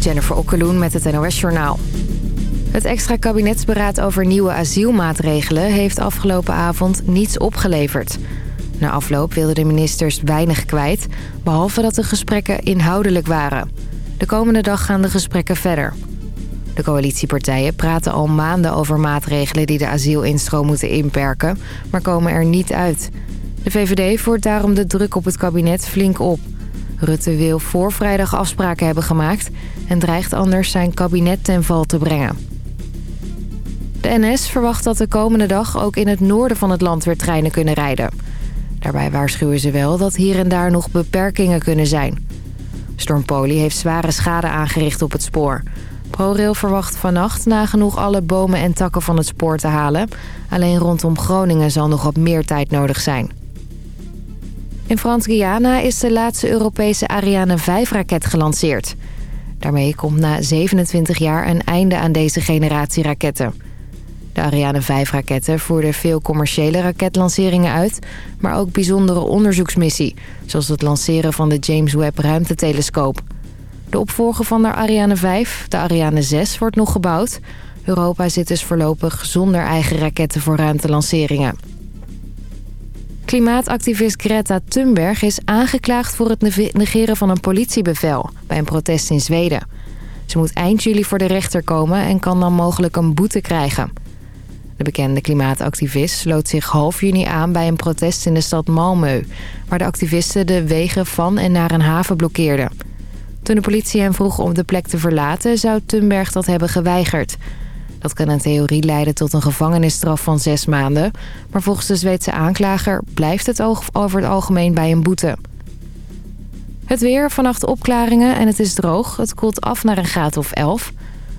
Jennifer Okkeloen met het NOS Journaal. Het extra kabinetsberaad over nieuwe asielmaatregelen... heeft afgelopen avond niets opgeleverd. Na afloop wilden de ministers weinig kwijt... behalve dat de gesprekken inhoudelijk waren. De komende dag gaan de gesprekken verder. De coalitiepartijen praten al maanden over maatregelen... die de asielinstroom moeten inperken, maar komen er niet uit. De VVD voert daarom de druk op het kabinet flink op... Rutte wil voor vrijdag afspraken hebben gemaakt... en dreigt anders zijn kabinet ten val te brengen. De NS verwacht dat de komende dag ook in het noorden van het land weer treinen kunnen rijden. Daarbij waarschuwen ze wel dat hier en daar nog beperkingen kunnen zijn. Storm Poli heeft zware schade aangericht op het spoor. ProRail verwacht vannacht nagenoeg alle bomen en takken van het spoor te halen. Alleen rondom Groningen zal nog wat meer tijd nodig zijn. In Frans-Guyana is de laatste Europese Ariane 5-raket gelanceerd. Daarmee komt na 27 jaar een einde aan deze generatie raketten. De Ariane 5-raketten voerden veel commerciële raketlanceringen uit... maar ook bijzondere onderzoeksmissie... zoals het lanceren van de James Webb ruimtetelescoop. De opvolger van de Ariane 5, de Ariane 6, wordt nog gebouwd. Europa zit dus voorlopig zonder eigen raketten voor ruimtelanceringen. Klimaatactivist Greta Thunberg is aangeklaagd voor het negeren van een politiebevel... bij een protest in Zweden. Ze moet eind juli voor de rechter komen en kan dan mogelijk een boete krijgen... De bekende klimaatactivist sloot zich half juni aan bij een protest in de stad Malmö... waar de activisten de wegen van en naar een haven blokkeerden. Toen de politie hem vroeg om de plek te verlaten... zou Thunberg dat hebben geweigerd. Dat kan in theorie leiden tot een gevangenisstraf van zes maanden... maar volgens de Zweedse aanklager blijft het over het algemeen bij een boete. Het weer, vannacht opklaringen en het is droog. Het koelt af naar een graad of 11...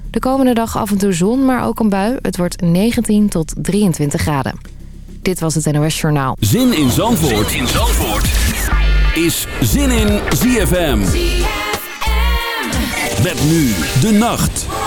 De komende dag af en toe zon, maar ook een bui. Het wordt 19 tot 23 graden. Dit was het NOS Journaal. Zin in Zandvoort, zin in Zandvoort. is Zin in ZFM. ZFM. Met nu de nacht.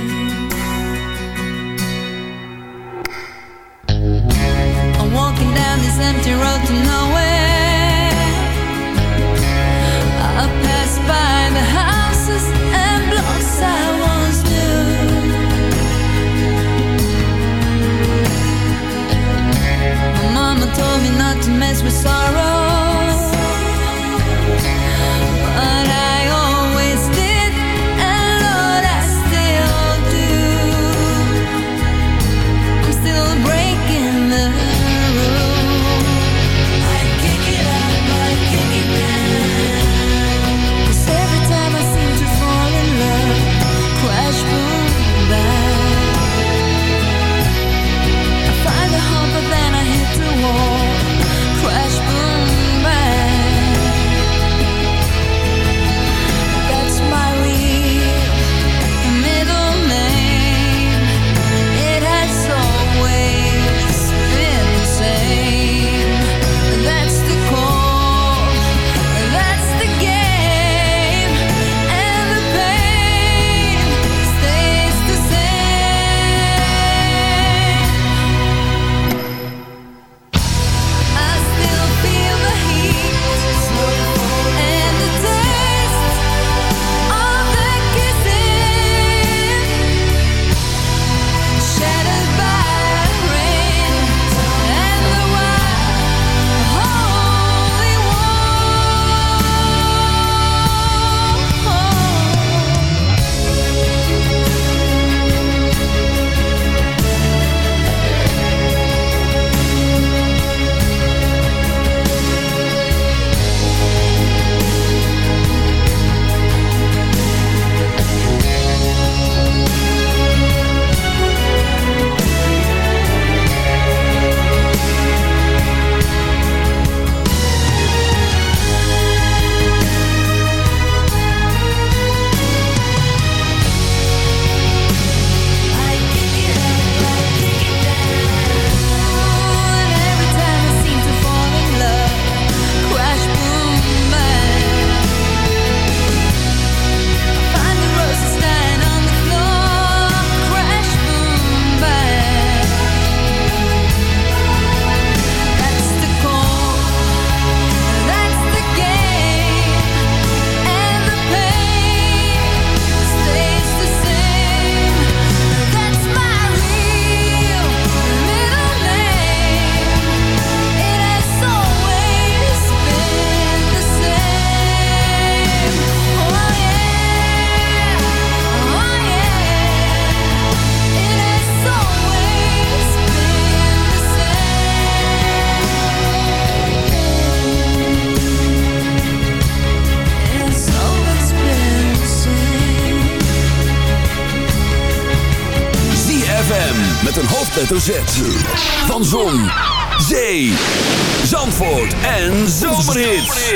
Van Zon, Zee, Zandvoort en Zomerhits.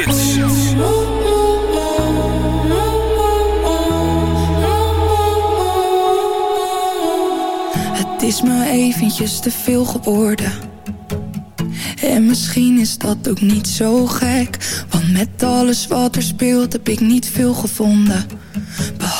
Het is me eventjes te veel geworden. En misschien is dat ook niet zo gek. Want met alles wat er speelt heb ik niet veel gevonden.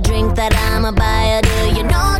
drink that I'ma buy her? Do you know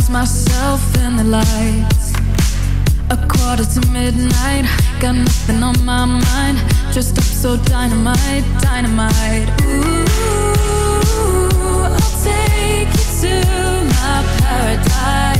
lose myself in the lights. A quarter to midnight Got nothing on my mind. Dressed up so dynamite, dynamite. Ooh, I'll take you to my paradise.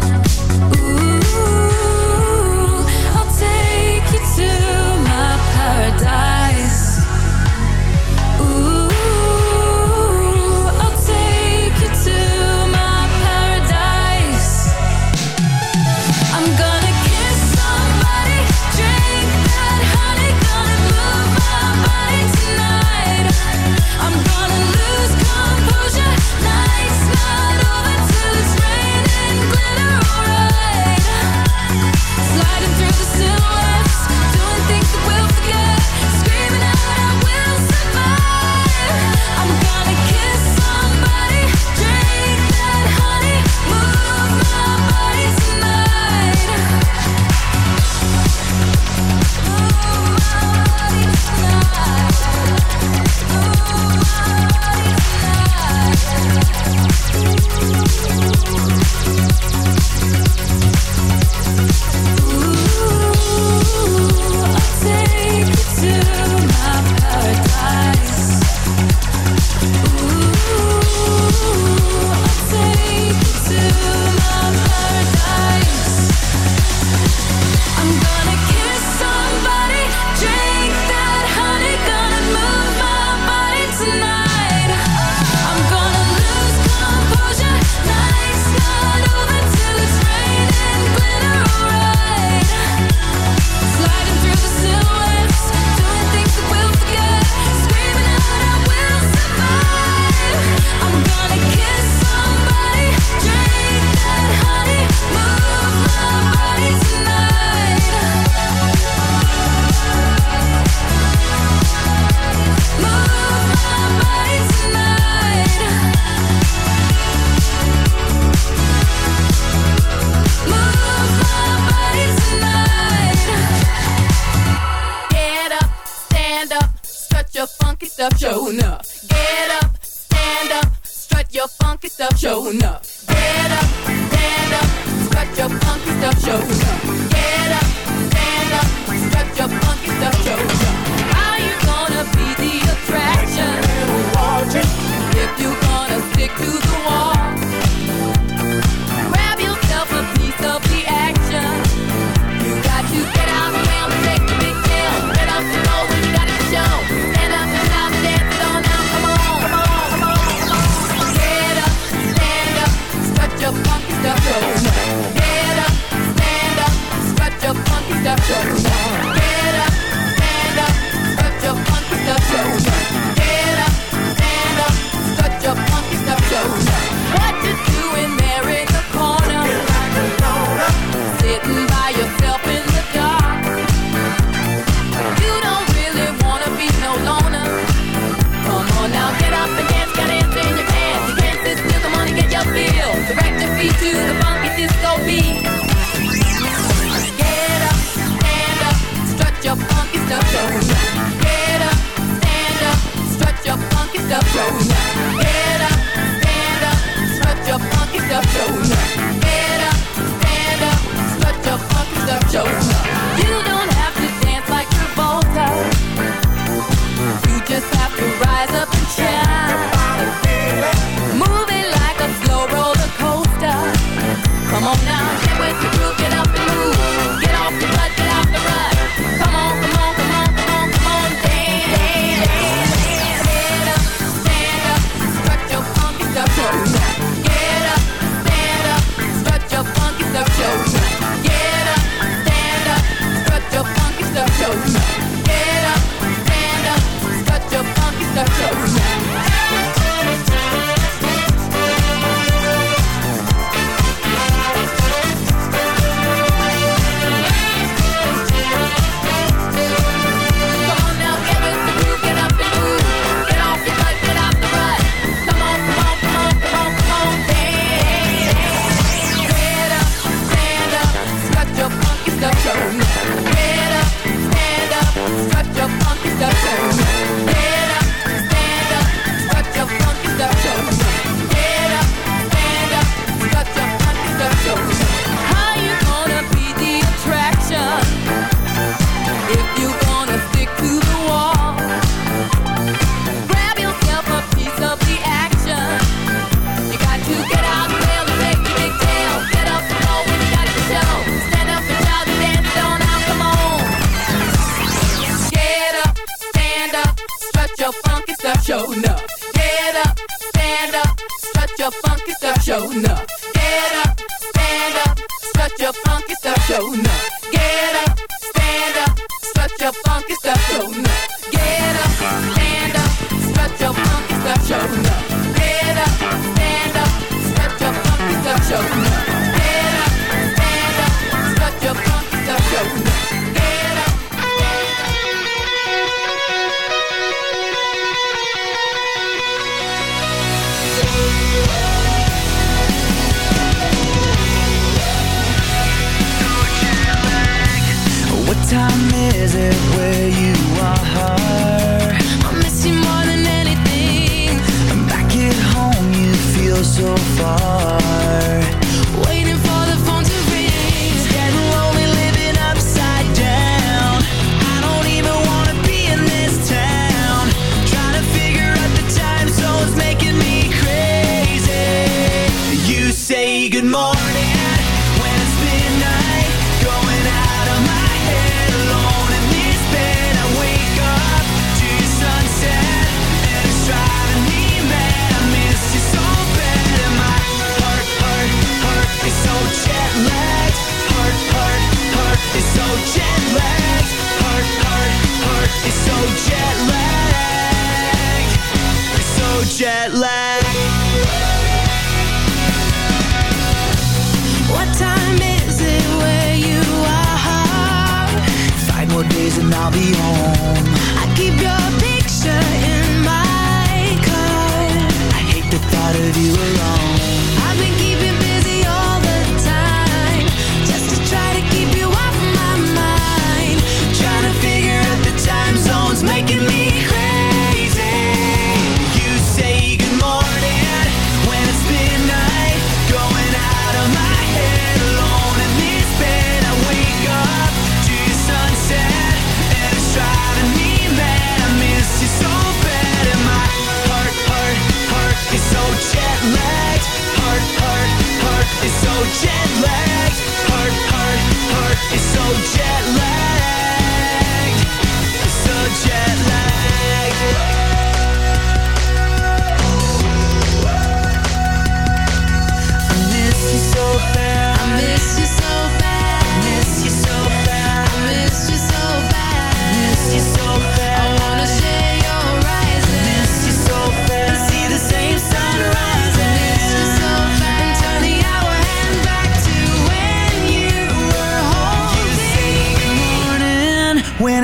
Yo,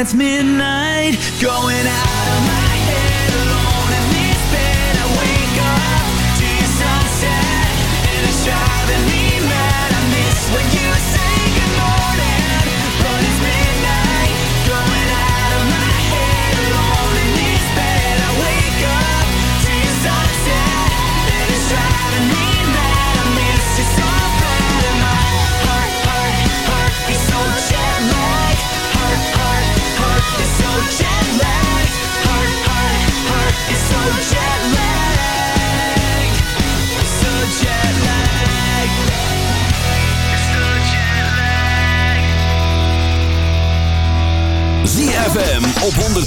it's midnight.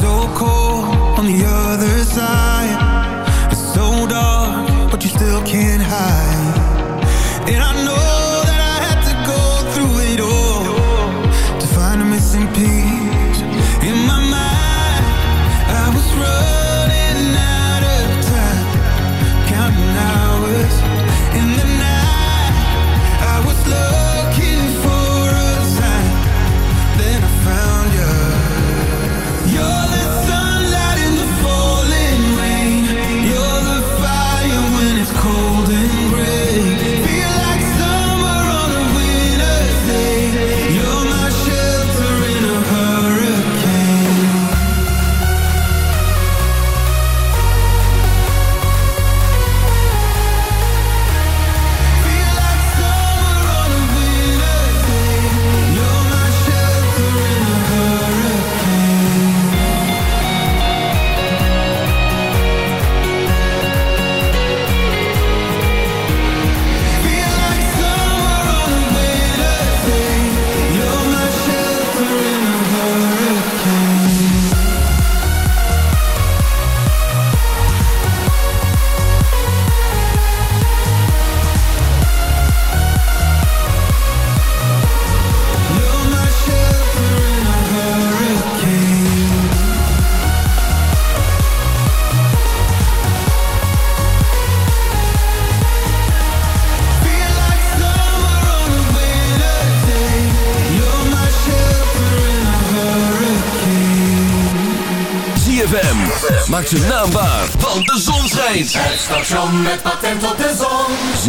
So cold